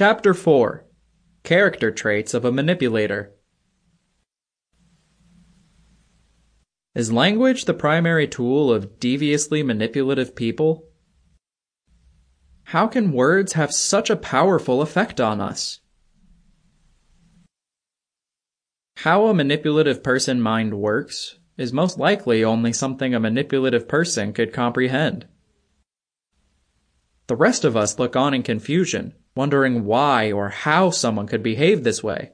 Chapter 4 Character Traits of a Manipulator. Is language the primary tool of deviously manipulative people? How can words have such a powerful effect on us? How a manipulative person mind works is most likely only something a manipulative person could comprehend. The rest of us look on in confusion, wondering why or how someone could behave this way.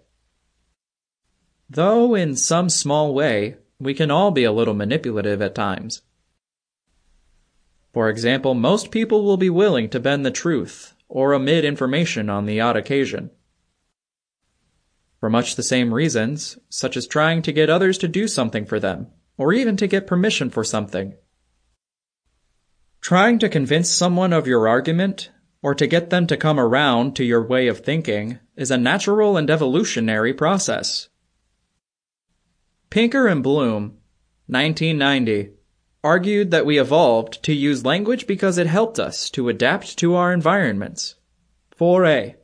Though in some small way, we can all be a little manipulative at times. For example, most people will be willing to bend the truth or omit information on the odd occasion. For much the same reasons, such as trying to get others to do something for them, or even to get permission for something. Trying to convince someone of your argument, or to get them to come around to your way of thinking, is a natural and evolutionary process. Pinker and Bloom, 1990, argued that we evolved to use language because it helped us to adapt to our environments. 4a.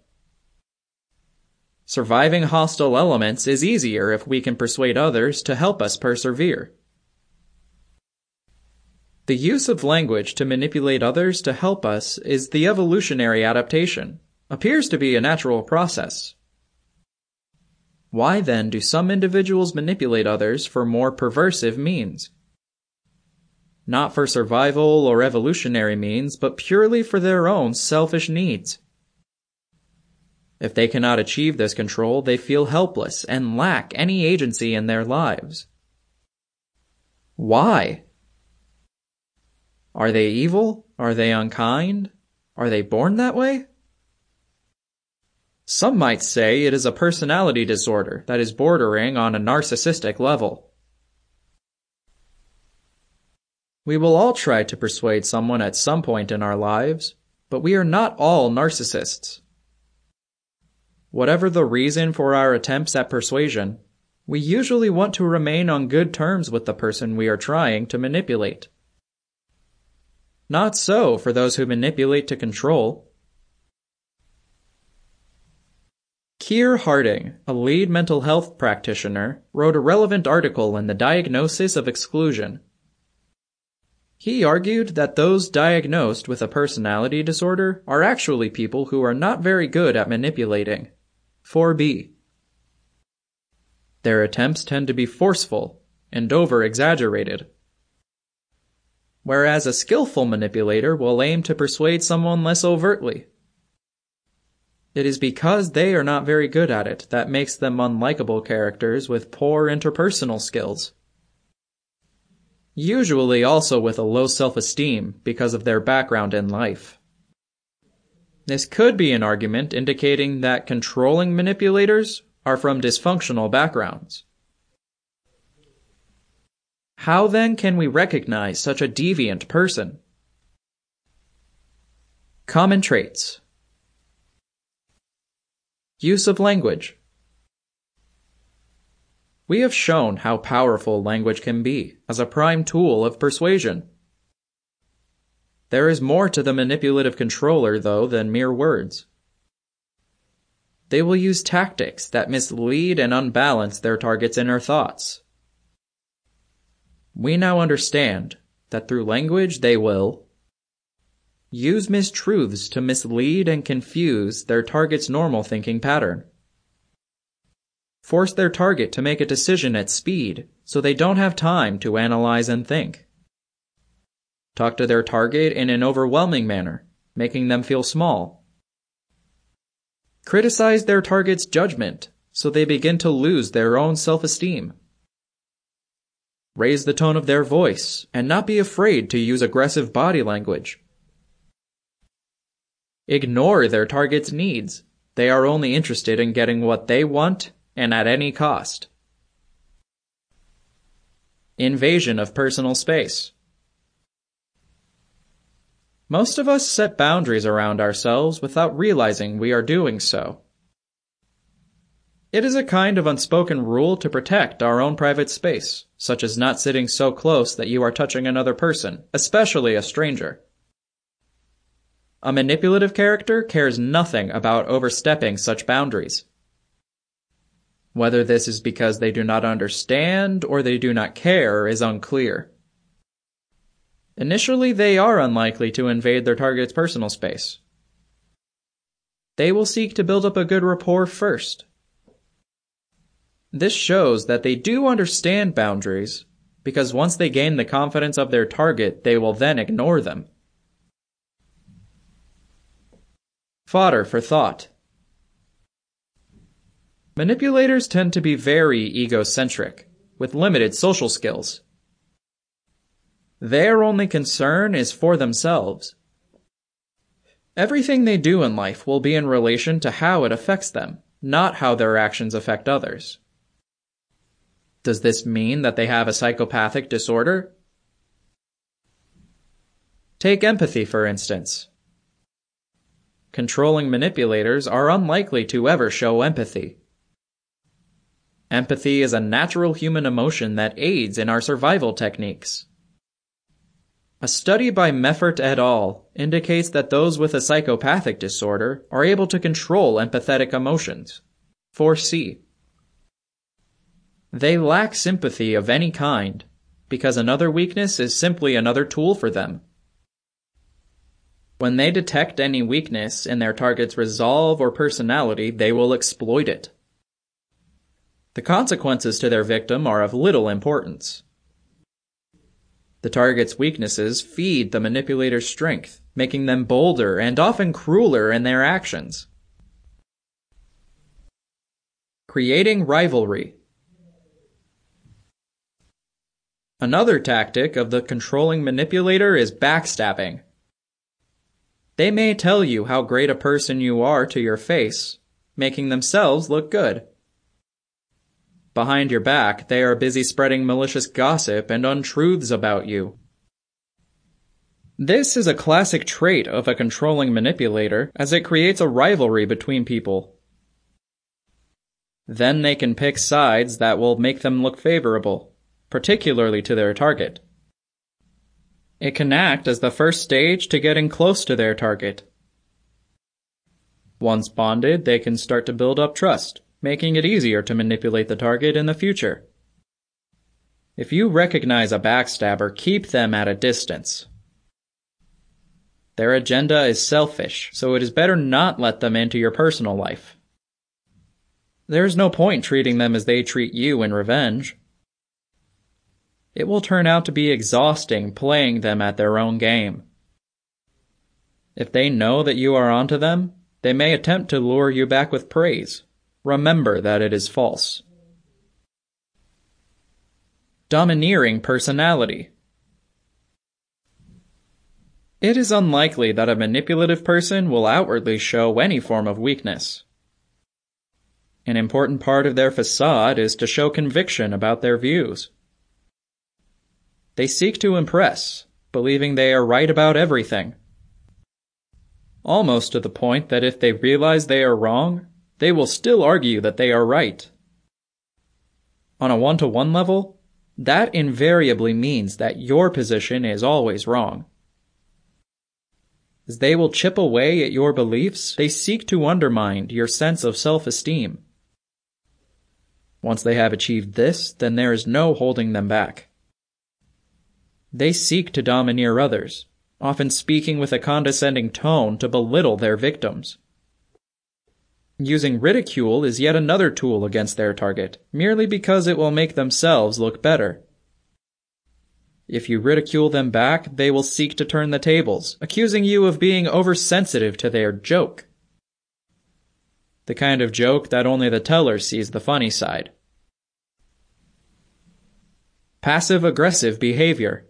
Surviving hostile elements is easier if we can persuade others to help us persevere. The use of language to manipulate others to help us is the evolutionary adaptation, appears to be a natural process. Why then do some individuals manipulate others for more perversive means? Not for survival or evolutionary means, but purely for their own selfish needs. If they cannot achieve this control, they feel helpless and lack any agency in their lives. Why? Are they evil? Are they unkind? Are they born that way? Some might say it is a personality disorder that is bordering on a narcissistic level. We will all try to persuade someone at some point in our lives, but we are not all narcissists. Whatever the reason for our attempts at persuasion, we usually want to remain on good terms with the person we are trying to manipulate. Not so for those who manipulate to control. Keir Harding, a lead mental health practitioner, wrote a relevant article in the Diagnosis of Exclusion. He argued that those diagnosed with a personality disorder are actually people who are not very good at manipulating. 4b. Their attempts tend to be forceful and over exaggerated. Whereas a skillful manipulator will aim to persuade someone less overtly. It is because they are not very good at it that makes them unlikable characters with poor interpersonal skills. Usually also with a low self-esteem because of their background in life. This could be an argument indicating that controlling manipulators are from dysfunctional backgrounds. How then can we recognize such a deviant person? Common traits Use of language. We have shown how powerful language can be as a prime tool of persuasion. There is more to the manipulative controller, though, than mere words. They will use tactics that mislead and unbalance their target's inner thoughts. We now understand that through language they will use mistruths to mislead and confuse their target's normal thinking pattern. Force their target to make a decision at speed so they don't have time to analyze and think. Talk to their target in an overwhelming manner, making them feel small. Criticize their target's judgment so they begin to lose their own self-esteem. Raise the tone of their voice and not be afraid to use aggressive body language Ignore their target's needs. They are only interested in getting what they want and at any cost. Invasion of personal space. Most of us set boundaries around ourselves without realizing we are doing so. It is a kind of unspoken rule to protect our own private space, such as not sitting so close that you are touching another person, especially a stranger. A manipulative character cares nothing about overstepping such boundaries. Whether this is because they do not understand or they do not care is unclear. Initially, they are unlikely to invade their target's personal space. They will seek to build up a good rapport first. This shows that they do understand boundaries, because once they gain the confidence of their target, they will then ignore them. Fodder for thought. Manipulators tend to be very egocentric, with limited social skills. Their only concern is for themselves. Everything they do in life will be in relation to how it affects them, not how their actions affect others. Does this mean that they have a psychopathic disorder? Take empathy, for instance. Controlling manipulators are unlikely to ever show empathy. Empathy is a natural human emotion that aids in our survival techniques. A study by Meffert et al. indicates that those with a psychopathic disorder are able to control empathetic emotions. 4c. They lack sympathy of any kind because another weakness is simply another tool for them. When they detect any weakness in their target's resolve or personality, they will exploit it. The consequences to their victim are of little importance. The target's weaknesses feed the manipulator's strength, making them bolder and often crueler in their actions. Creating rivalry. Another tactic of the controlling manipulator is backstabbing. They may tell you how great a person you are to your face, making themselves look good. Behind your back, they are busy spreading malicious gossip and untruths about you. This is a classic trait of a controlling manipulator, as it creates a rivalry between people. Then they can pick sides that will make them look favorable, particularly to their target. It can act as the first stage to getting close to their target. Once bonded, they can start to build up trust, making it easier to manipulate the target in the future. If you recognize a backstabber, keep them at a distance. Their agenda is selfish, so it is better not let them into your personal life. There is no point treating them as they treat you in revenge. It will turn out to be exhausting playing them at their own game. If they know that you are onto them, they may attempt to lure you back with praise. Remember that it is false. Domineering personality. It is unlikely that a manipulative person will outwardly show any form of weakness. An important part of their facade is to show conviction about their views. They seek to impress, believing they are right about everything. Almost to the point that if they realize they are wrong, they will still argue that they are right. On a one to one level, that invariably means that your position is always wrong. As they will chip away at your beliefs, they seek to undermine your sense of self esteem. Once they have achieved this, then there is no holding them back. They seek to domineer others, often speaking with a condescending tone to belittle their victims. Using ridicule is yet another tool against their target, merely because it will make themselves look better. If you ridicule them back, they will seek to turn the tables, accusing you of being oversensitive to their joke. The kind of joke that only the teller sees the funny side. Passive aggressive behavior.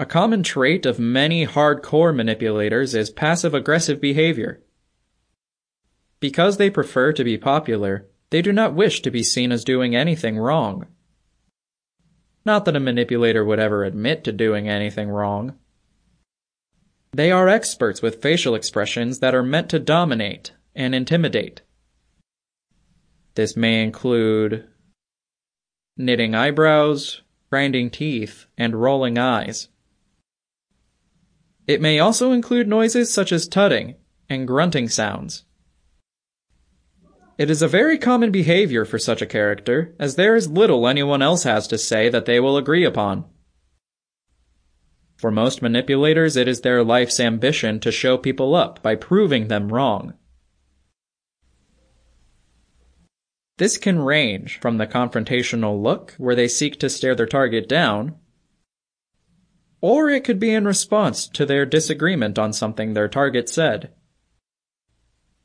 A common trait of many hardcore manipulators is passive aggressive behavior. Because they prefer to be popular, they do not wish to be seen as doing anything wrong. Not that a manipulator would ever admit to doing anything wrong. They are experts with facial expressions that are meant to dominate and intimidate. This may include knitting eyebrows, grinding teeth, and rolling eyes. It may also include noises such as tutting and grunting sounds. It is a very common behavior for such a character, as there is little anyone else has to say that they will agree upon. For most manipulators, it is their life's ambition to show people up by proving them wrong. This can range from the confrontational look, where they seek to stare their target down, or it could be in response to their disagreement on something their target said.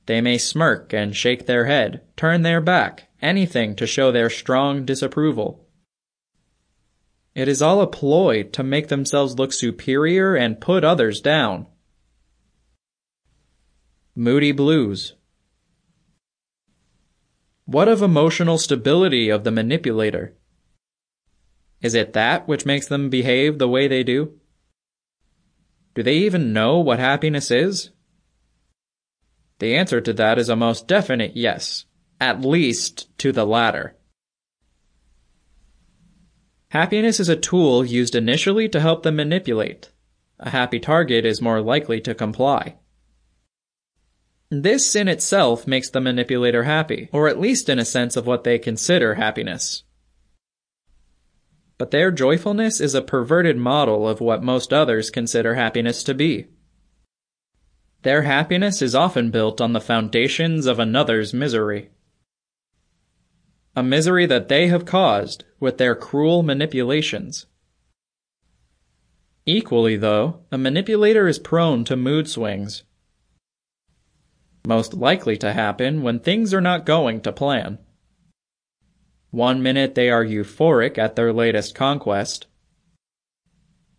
They may smirk and shake their head, turn their back, anything to show their strong disapproval. It is all a ploy to make themselves look superior and put others down. Moody Blues what of emotional stability of the manipulator? Is it that which makes them behave the way they do? Do they even know what happiness is? The answer to that is a most definite yes, at least to the latter. Happiness is a tool used initially to help them manipulate. A happy target is more likely to comply. This in itself makes the manipulator happy, or at least in a sense of what they consider happiness. But their joyfulness is a perverted model of what most others consider happiness to be. Their happiness is often built on the foundations of another's misery. A misery that they have caused with their cruel manipulations. Equally, though, a manipulator is prone to mood swings most likely to happen when things are not going to plan. One minute they are euphoric at their latest conquest.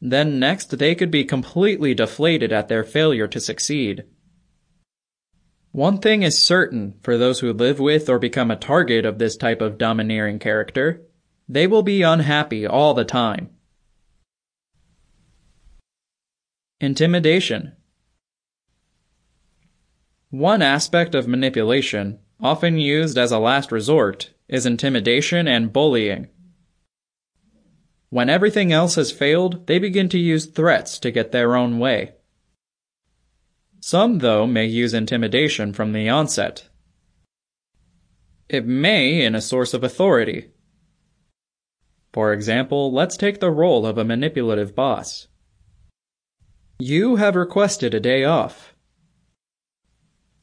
Then next they could be completely deflated at their failure to succeed. One thing is certain for those who live with or become a target of this type of domineering character. They will be unhappy all the time. Intimidation one aspect of manipulation, often used as a last resort, is intimidation and bullying. When everything else has failed, they begin to use threats to get their own way. Some, though, may use intimidation from the onset. It may in a source of authority. For example, let's take the role of a manipulative boss. You have requested a day off.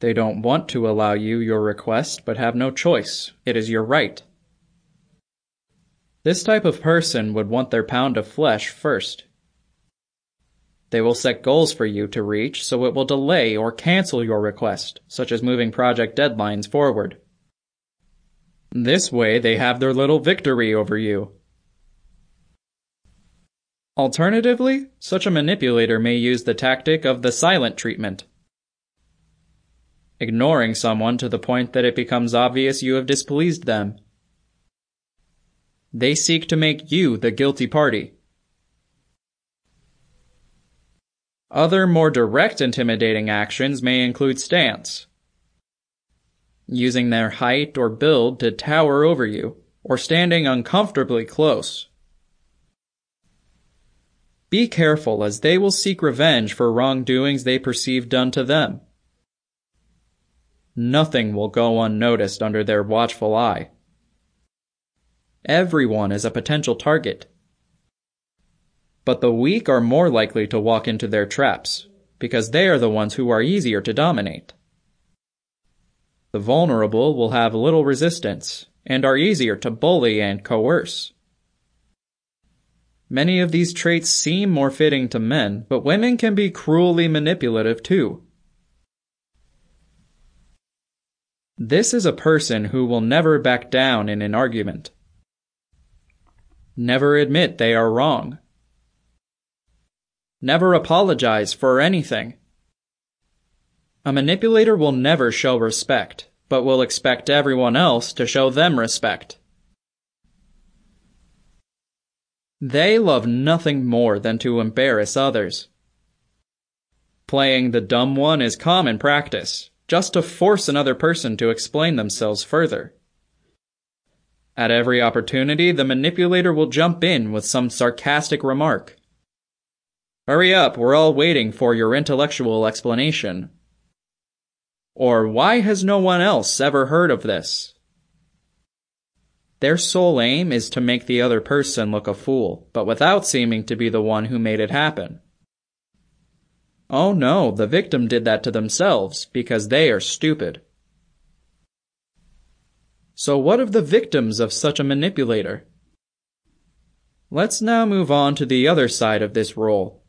They don't want to allow you your request, but have no choice. It is your right. This type of person would want their pound of flesh first. They will set goals for you to reach, so it will delay or cancel your request, such as moving project deadlines forward. This way, they have their little victory over you. Alternatively, such a manipulator may use the tactic of the silent treatment ignoring someone to the point that it becomes obvious you have displeased them. They seek to make you the guilty party. Other more direct intimidating actions may include stance, using their height or build to tower over you, or standing uncomfortably close. Be careful as they will seek revenge for wrongdoings they perceive done to them. Nothing will go unnoticed under their watchful eye. Everyone is a potential target. But the weak are more likely to walk into their traps, because they are the ones who are easier to dominate. The vulnerable will have little resistance, and are easier to bully and coerce. Many of these traits seem more fitting to men, but women can be cruelly manipulative too. This is a person who will never back down in an argument. Never admit they are wrong. Never apologize for anything. A manipulator will never show respect, but will expect everyone else to show them respect. They love nothing more than to embarrass others. Playing the dumb one is common practice, just to force another person to explain themselves further. At every opportunity, the manipulator will jump in with some sarcastic remark. Hurry up, we're all waiting for your intellectual explanation. Or why has no one else ever heard of this? Their sole aim is to make the other person look a fool, but without seeming to be the one who made it happen. Oh no, the victim did that to themselves because they are stupid. So what of the victims of such a manipulator? Let's now move on to the other side of this role,